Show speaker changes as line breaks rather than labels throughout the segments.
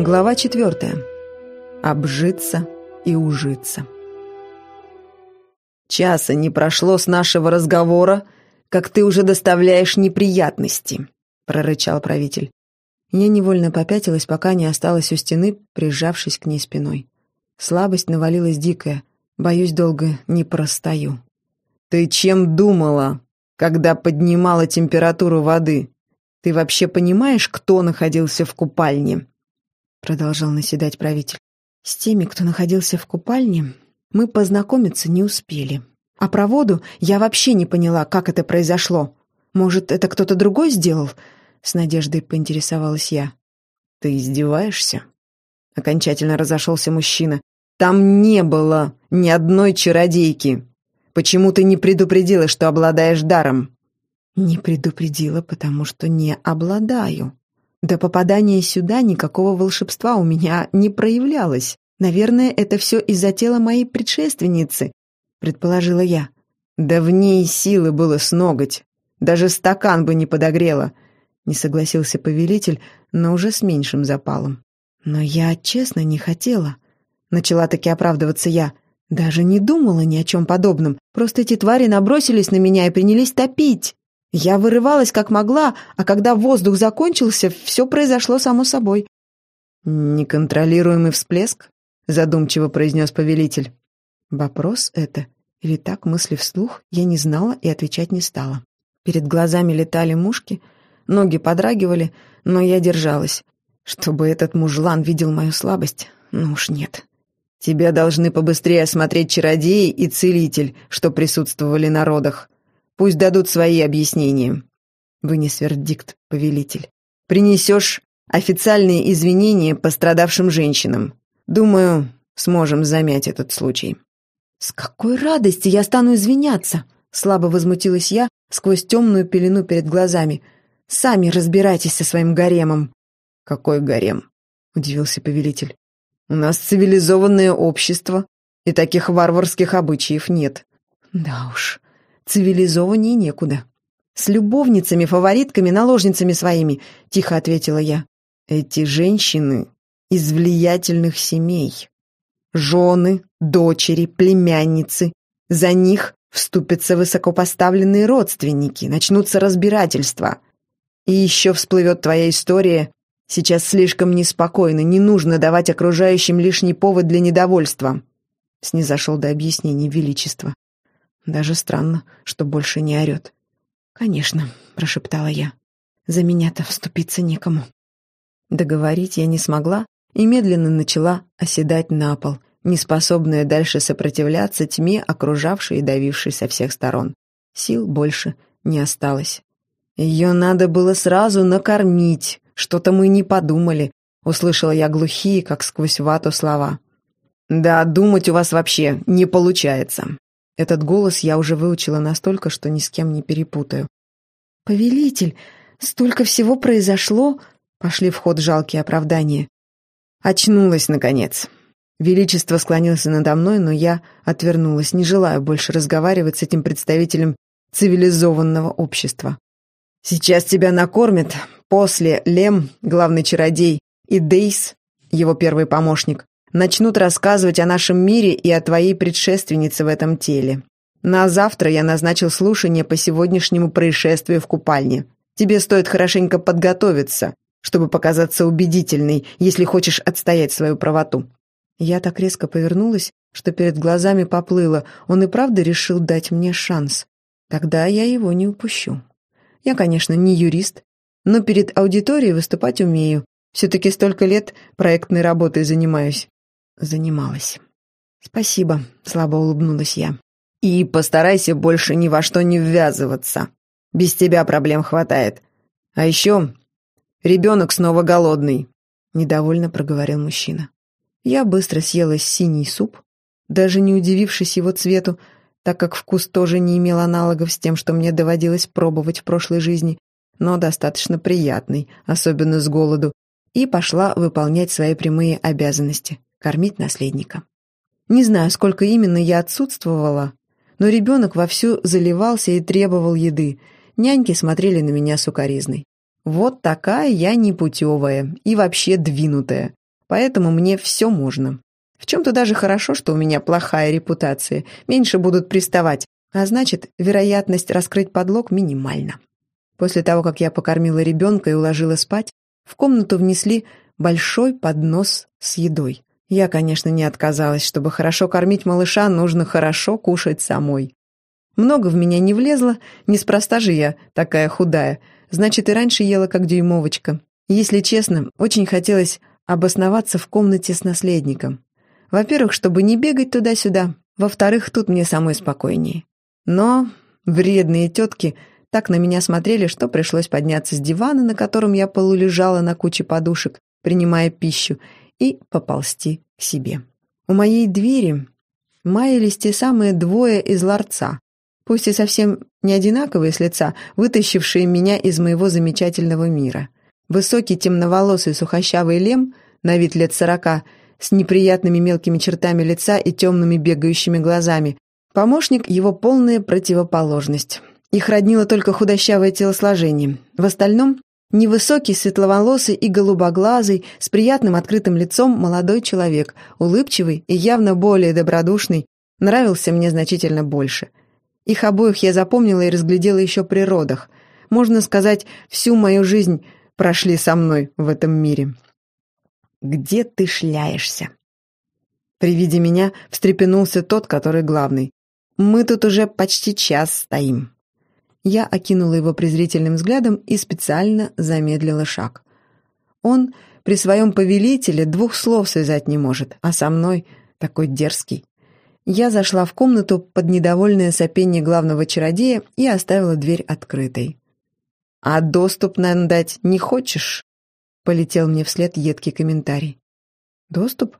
Глава четвертая. Обжиться и ужиться.
«Часа не прошло с нашего разговора, как ты уже доставляешь неприятности», — прорычал правитель.
Я невольно попятилась, пока не осталась у стены, прижавшись к ней спиной. Слабость навалилась дикая. Боюсь, долго не простою.
«Ты чем думала, когда поднимала температуру воды? Ты вообще понимаешь, кто находился в купальне?»
Продолжал наседать правитель. «С теми, кто находился в купальне, мы познакомиться не успели. А про воду я вообще не поняла, как это произошло. Может, это кто-то другой сделал?» С надеждой поинтересовалась я.
«Ты издеваешься?» Окончательно разошелся мужчина. «Там не было ни одной чародейки. Почему ты не предупредила, что обладаешь даром?»
«Не предупредила, потому что не обладаю. До попадания сюда никакого волшебства у меня не проявлялось. Наверное, это все из-за тела моей предшественницы», — предположила я.
«Да в ней силы было с ноготь. Даже стакан бы не подогрела», — не согласился повелитель, но уже с меньшим запалом.
«Но я честно не хотела», — начала таки оправдываться я. «Даже не думала ни о чем подобном. Просто эти твари набросились на меня и принялись топить. Я вырывалась как могла, а когда воздух закончился, все произошло само собой».
«Неконтролируемый всплеск?» — задумчиво произнес повелитель.
Вопрос это, или так мысли вслух, я не знала и отвечать не стала. Перед глазами летали мушки, ноги подрагивали, но я держалась. Чтобы этот мужлан видел мою слабость, ну уж нет.
«Тебя должны побыстрее осмотреть чародеи и целитель, что присутствовали на родах. Пусть дадут свои объяснения», — вынес вердикт повелитель. «Принесешь официальные извинения пострадавшим женщинам. Думаю, сможем замять этот случай».
«С какой радости я стану извиняться?» — слабо возмутилась я сквозь темную пелену перед глазами. «Сами разбирайтесь со своим гаремом».
«Какой гарем?» — удивился повелитель. «У нас цивилизованное общество, и таких варварских обычаев нет».
«Да уж, цивилизованнее некуда». «С любовницами, фаворитками, наложницами своими», — тихо ответила я.
«Эти женщины из влиятельных семей. Жены, дочери, племянницы. За них вступятся высокопоставленные родственники, начнутся разбирательства. И еще всплывет твоя история Сейчас слишком неспокойно, не нужно давать окружающим лишний повод для недовольства. Снизошел до объяснений величества. Даже странно, что больше не орет.
«Конечно», — прошептала я. «За меня-то вступиться некому».
Договорить я не смогла и медленно начала оседать на пол, неспособная дальше сопротивляться тьме, окружавшей и давившей со всех сторон. Сил больше не осталось. Ее надо было сразу накормить, что-то мы не подумали», — услышала я глухие, как сквозь вату слова. «Да, думать у вас вообще не получается». Этот голос я уже выучила настолько, что ни с кем не перепутаю.
«Повелитель, столько всего произошло!» — пошли в ход жалкие оправдания.
Очнулась, наконец. Величество склонился надо мной, но я отвернулась, не желая больше разговаривать с этим представителем цивилизованного общества. «Сейчас тебя накормят, После Лем, главный чародей, и Дейс, его первый помощник, начнут рассказывать о нашем мире и о твоей предшественнице в этом теле. На завтра я назначил слушание по сегодняшнему происшествию в купальне. Тебе стоит хорошенько подготовиться, чтобы показаться убедительной, если хочешь отстоять свою правоту».
Я так резко повернулась, что перед глазами поплыло. Он и правда решил дать мне шанс. Тогда я его не упущу. Я, конечно, не юрист, но перед аудиторией выступать умею. Все-таки столько лет проектной работой занимаюсь. Занималась. Спасибо, слабо улыбнулась я.
И постарайся больше ни во что не ввязываться. Без тебя проблем хватает. А еще ребенок снова голодный. Недовольно проговорил мужчина.
Я быстро съела синий суп, даже не удивившись его цвету, так как вкус тоже не имел аналогов с тем, что мне доводилось пробовать в прошлой жизни, но достаточно приятный, особенно с голоду, и пошла выполнять свои прямые обязанности – кормить наследника. Не знаю, сколько именно я отсутствовала, но ребенок вовсю заливался и требовал еды. Няньки смотрели на меня сукоризной. Вот такая я непутевая и вообще двинутая. поэтому мне все можно. В чем-то даже хорошо, что у меня плохая репутация, меньше будут приставать, а значит, вероятность раскрыть подлог минимальна. После того, как я покормила ребенка и уложила спать, в комнату внесли большой поднос с едой. Я, конечно, не отказалась. Чтобы хорошо кормить малыша, нужно хорошо кушать самой. Много в меня не влезло, неспроста же я такая худая. Значит, и раньше ела как дюймовочка. Если честно, очень хотелось обосноваться в комнате с наследником. Во-первых, чтобы не бегать туда-сюда. Во-вторых, тут мне самой спокойнее. Но вредные тетки так на меня смотрели, что пришлось подняться с дивана, на котором я полулежала на куче подушек, принимая пищу, и поползти к себе. У моей двери маялись те самые двое из ларца, пусть и совсем не одинаковые с лица, вытащившие меня из моего замечательного мира. Высокий темноволосый сухощавый лем, на вид лет сорока, с неприятными мелкими чертами лица и темными бегающими глазами. Помощник — его полная противоположность. Их роднило только худощавое телосложение. В остальном Невысокий, светловолосый и голубоглазый, с приятным открытым лицом молодой человек, улыбчивый и явно более добродушный, нравился мне значительно больше. Их обоих я запомнила и разглядела еще при родах. Можно сказать, всю мою жизнь прошли со мной в этом мире. «Где ты шляешься?» При виде меня встрепенулся тот, который главный. «Мы тут уже почти час стоим». Я окинула его презрительным взглядом и специально замедлила шаг. Он при своем повелителе двух слов связать не может, а со мной такой дерзкий. Я зашла в комнату под недовольное сопение главного чародея и оставила дверь открытой. «А доступ нам дать не хочешь?» — полетел мне вслед едкий комментарий. «Доступ?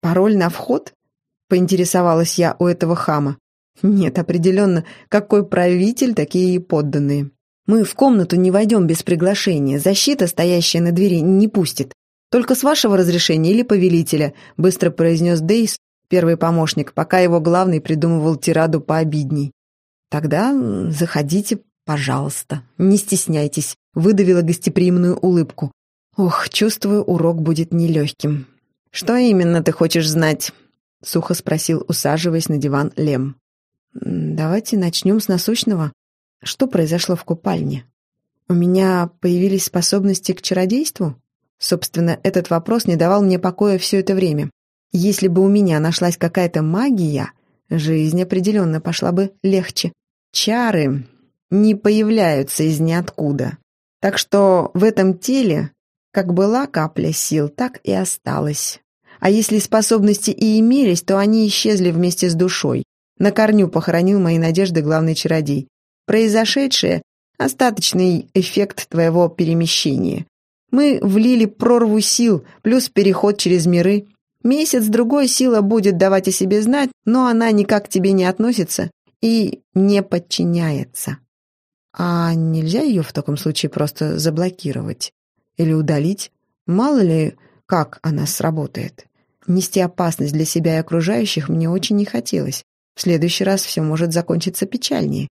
Пароль на вход?» — поинтересовалась я у этого хама. Нет, определенно, какой правитель, такие и подданные. Мы в комнату не войдем без приглашения, защита, стоящая на двери, не пустит. Только с вашего разрешения или повелителя, быстро произнес Дейс, первый помощник, пока его главный придумывал тираду пообидней. Тогда заходите, пожалуйста, не стесняйтесь, выдавила гостеприимную улыбку. Ох, чувствую, урок будет нелегким. Что именно ты хочешь знать? Сухо спросил, усаживаясь на диван Лем. Давайте начнем с насущного. Что произошло в купальне? У меня появились способности к чародейству? Собственно, этот вопрос не давал мне покоя все это время. Если бы у меня нашлась какая-то магия, жизнь определенно пошла бы легче. Чары не появляются из ниоткуда. Так что в этом теле как была капля сил, так и осталась. А если способности и имелись, то они исчезли вместе с душой. На корню похоронил мои надежды главный чародей. Произошедшее — остаточный эффект твоего перемещения. Мы влили прорву сил, плюс переход через миры. Месяц-другой сила будет давать о себе знать, но она никак к тебе не относится и не подчиняется. А нельзя ее в таком случае просто заблокировать? Или удалить? Мало ли, как она сработает. Нести опасность для себя и окружающих мне очень не хотелось. В следующий раз все может закончиться печальнее».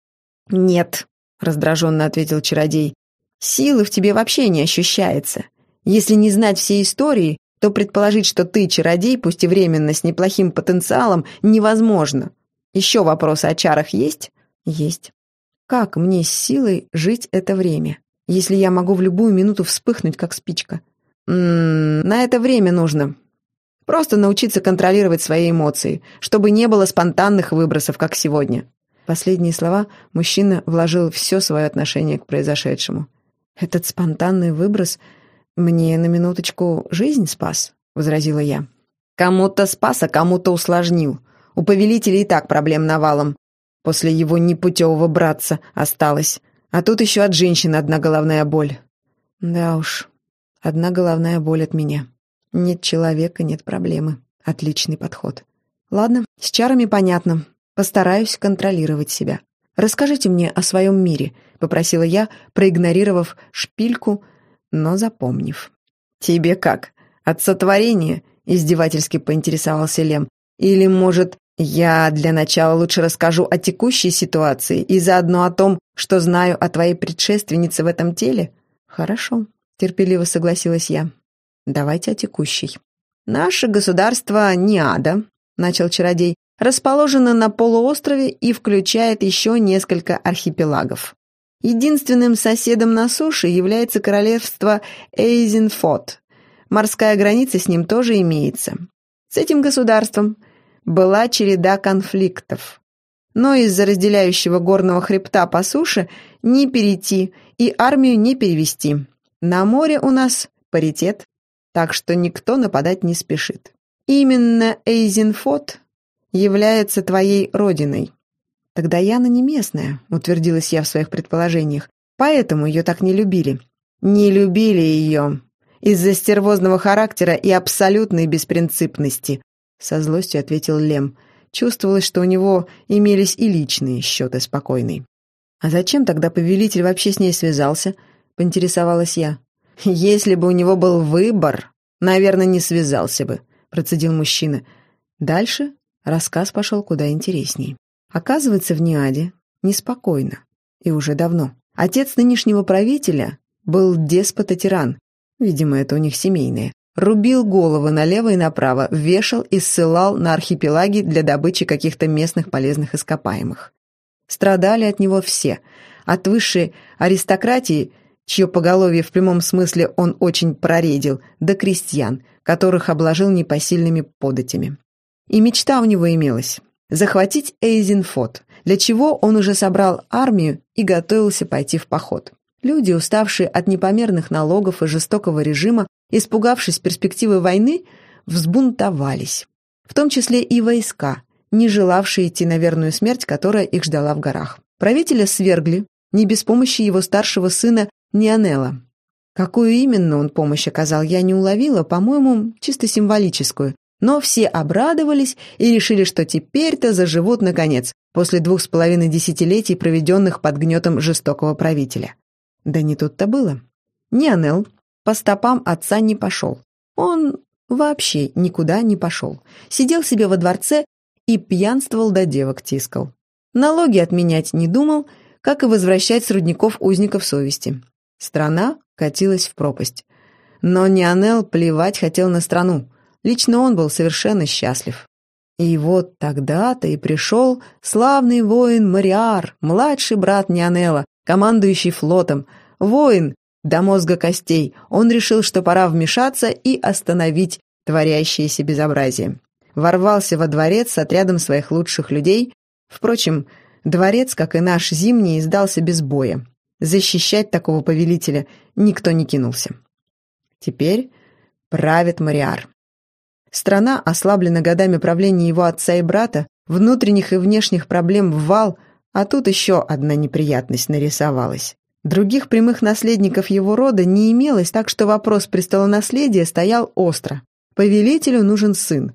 «Нет», — раздраженно ответил чародей, — «силы в тебе вообще не ощущается. Если не знать всей истории, то предположить, что ты чародей, пусть и временно, с неплохим потенциалом, невозможно. Еще вопросы о чарах есть?» «Есть. Как мне с силой жить это время, если я могу в любую минуту вспыхнуть, как спичка?» «М -м, «На это время нужно. Просто научиться контролировать свои эмоции, чтобы не было спонтанных выбросов, как сегодня». Последние слова мужчина вложил все свое отношение к произошедшему. «Этот спонтанный выброс мне на минуточку жизнь спас», — возразила я. «Кому-то спас, а кому-то усложнил. У повелителя и так проблем навалом. После его непутевого братца осталось. А тут еще от женщины одна головная боль». «Да уж, одна головная боль от меня». Нет человека, нет проблемы. Отличный подход. Ладно, с чарами понятно. Постараюсь контролировать себя. Расскажите мне о своем мире, попросила я, проигнорировав шпильку, но запомнив. Тебе как? От сотворения? Издевательски поинтересовался Лем. Или, может, я для начала лучше расскажу о текущей ситуации и заодно о том, что знаю о твоей предшественнице в этом теле? Хорошо, терпеливо согласилась я. Давайте о текущей. «Наше государство Ниада», — начал чародей, расположено на полуострове и включает еще несколько архипелагов. Единственным соседом на суше является королевство Эйзенфот. Морская граница с ним тоже имеется. С этим государством была череда конфликтов. Но из-за разделяющего горного хребта по суше не перейти и армию не перевести. На море у нас паритет, так что никто нападать не спешит. Именно Эйзенфот является твоей родиной. Тогда Яна не местная, утвердилась я в своих предположениях, поэтому ее так не любили. Не любили ее из-за стервозного характера и абсолютной беспринципности, со злостью ответил Лем. Чувствовалось, что у него имелись и личные счеты спокойной. «А зачем тогда повелитель вообще с ней связался?» — поинтересовалась я. «Если бы у него был выбор, наверное, не связался бы», — процедил мужчина. Дальше рассказ пошел куда интересней. Оказывается, в Ниаде неспокойно. И уже давно. Отец нынешнего правителя был деспот и тиран. Видимо, это у них семейное. Рубил головы налево и направо, вешал и ссылал на архипелаги для добычи каких-то местных полезных ископаемых. Страдали от него все. От высшей аристократии, чье поголовье в прямом смысле он очень проредил, до крестьян, которых обложил непосильными податями. И мечта у него имелась захватить Эйзенфот, для чего он уже собрал армию и готовился пойти в поход. Люди, уставшие от непомерных налогов и жестокого режима, испугавшись перспективы войны, взбунтовались. В том числе и войска, не желавшие идти на верную смерть, которая их ждала в горах. Правителя свергли, не без помощи его старшего сына Нионела. Какую именно он помощь оказал, я не уловила, по-моему, чисто символическую, но все обрадовались и решили, что теперь-то заживут наконец, после двух с половиной десятилетий, проведенных под гнетом жестокого правителя. Да не тут-то было. Нионел по стопам отца не пошел. Он вообще никуда не пошел. Сидел себе во дворце и пьянствовал до девок тискал. Налоги отменять не думал, как и возвращать с рудников узников совести. Страна катилась в пропасть. Но Нионел плевать хотел на страну. Лично он был совершенно счастлив. И вот тогда-то и пришел славный воин Мариар, младший брат Нионела, командующий флотом. Воин до мозга костей. Он решил, что пора вмешаться и остановить творящееся безобразие. Ворвался во дворец с отрядом своих лучших людей. Впрочем, дворец, как и наш зимний, сдался без боя. Защищать такого повелителя никто не кинулся. Теперь правит Мариар. Страна ослаблена годами правления его отца и брата, внутренних и внешних проблем в вал, а тут еще одна неприятность нарисовалась. Других прямых наследников его рода не имелось, так что вопрос престолонаследия стоял остро. Повелителю нужен сын.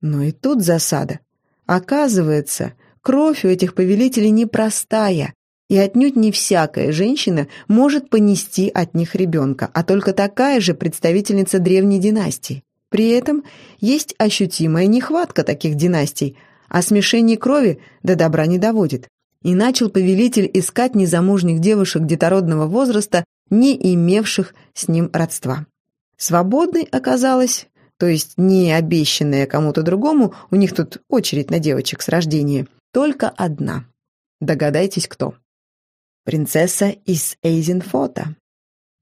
Но и тут засада. Оказывается, кровь у этих повелителей непростая, и отнюдь не всякая женщина может понести от них ребенка, а только такая же представительница древней династии. При этом есть ощутимая нехватка таких династий, а смешение крови до добра не доводит. И начал повелитель искать незамужних девушек детородного возраста, не имевших с ним родства. Свободной оказалась, то есть не обещанная кому-то другому, у них тут очередь на девочек с рождения, только одна. Догадайтесь, кто. Принцесса из Эйзенфота.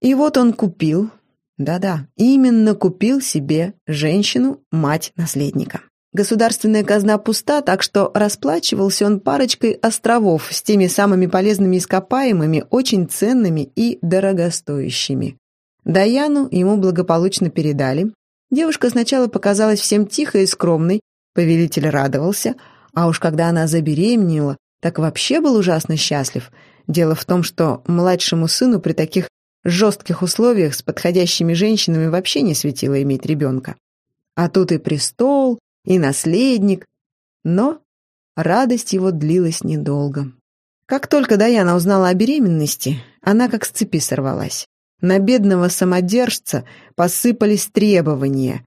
И вот он купил, да-да, именно купил себе женщину, мать наследника. Государственная казна пуста, так что расплачивался он парочкой островов с теми самыми полезными ископаемыми, очень ценными и дорогостоящими. Даяну ему благополучно передали. Девушка сначала показалась всем тихой и скромной, повелитель радовался, а уж когда она забеременела, так вообще был ужасно счастлив. Дело в том, что младшему сыну при таких жестких условиях с подходящими женщинами вообще не светило иметь ребенка. А тут и престол, и наследник. Но радость его длилась недолго. Как только Даяна узнала о беременности, она как с цепи сорвалась. На бедного самодержца посыпались требования.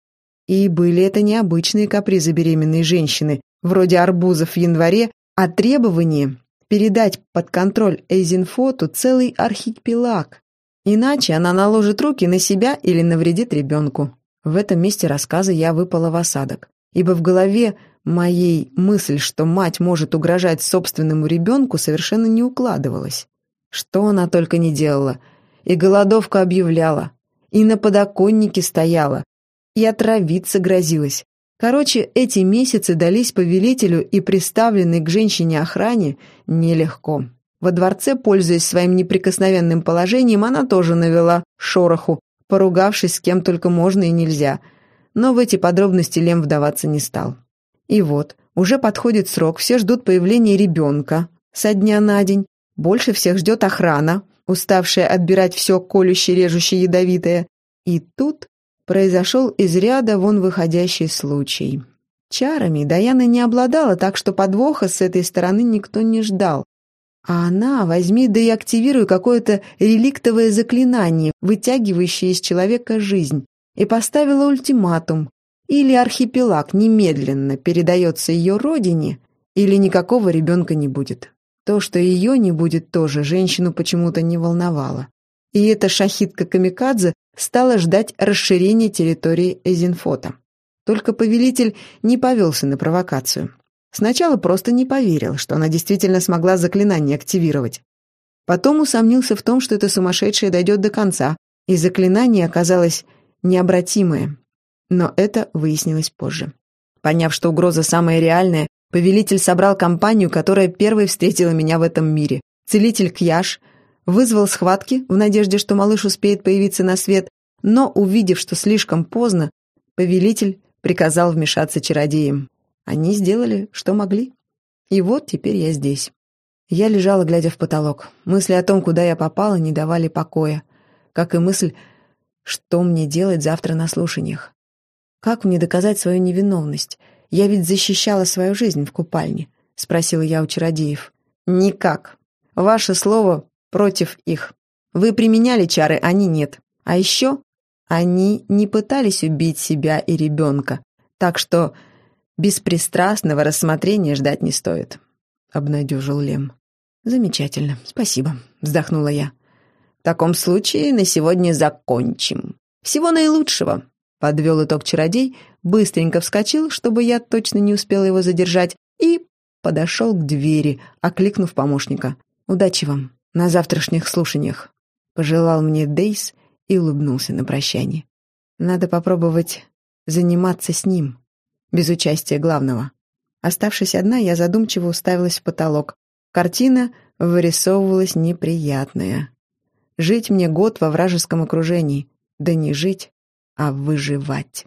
И были это необычные капризы беременной женщины, вроде арбузов в январе, а требования передать под контроль Эйзенфоту целый архипелаг, Иначе она наложит руки на себя или навредит ребенку. В этом месте рассказа я выпала в осадок, ибо в голове моей мысль, что мать может угрожать собственному ребенку, совершенно не укладывалась. Что она только не делала. И голодовку объявляла, и на подоконнике стояла, и отравиться грозилась. Короче, эти месяцы дались повелителю и приставленной к женщине охране нелегко. Во дворце, пользуясь своим неприкосновенным положением, она тоже навела шороху, поругавшись с кем только можно и нельзя. Но в эти подробности Лем вдаваться не стал. И вот, уже подходит срок, все ждут появления ребенка со дня на день. Больше всех ждет охрана, уставшая отбирать все колющее, режущее, ядовитое. И тут произошел из ряда вон выходящий случай. Чарами Даяна не обладала, так что подвоха с этой стороны никто не ждал. А она возьми да и активируй какое-то реликтовое заклинание, вытягивающее из человека жизнь, и поставила ультиматум. Или архипелаг немедленно передается ее родине, или никакого ребенка не будет. То, что ее не будет тоже, женщину почему-то не волновало. И эта шахитка Камикадзе стала ждать расширения территории Эзинфота. Только повелитель не повелся на провокацию. Сначала просто не поверил, что она действительно смогла заклинание активировать. Потом усомнился в том, что эта сумасшедшая дойдет до конца, и заклинание оказалось необратимое. Но это выяснилось позже. Поняв, что угроза самая реальная, повелитель собрал компанию, которая первой встретила меня в этом мире. Целитель Кьяш вызвал схватки в надежде, что малыш успеет появиться на свет, но, увидев, что слишком поздно, повелитель приказал вмешаться чародеям. Они сделали, что могли. И вот теперь я здесь. Я лежала, глядя в потолок. Мысли о том, куда я попала, не давали покоя. Как и мысль, что мне делать завтра на слушаниях. Как мне доказать свою невиновность? Я ведь защищала свою жизнь в купальне, спросила я у чародеев. Никак. Ваше слово против их. Вы применяли чары, они нет. А еще они не пытались убить себя и ребенка. Так что Беспристрастного рассмотрения ждать не стоит», — обнадежил Лем. «Замечательно, спасибо», — вздохнула я. «В таком случае на сегодня закончим. Всего наилучшего», — подвел итог чародей, быстренько вскочил, чтобы я точно не успела его задержать, и подошел к двери, окликнув помощника. «Удачи вам на завтрашних слушаниях», — пожелал мне Дейс и улыбнулся на прощание. «Надо попробовать заниматься с ним» без участия главного. Оставшись одна, я задумчиво уставилась в потолок. Картина вырисовывалась неприятная. Жить мне год во вражеском окружении. Да не жить, а выживать.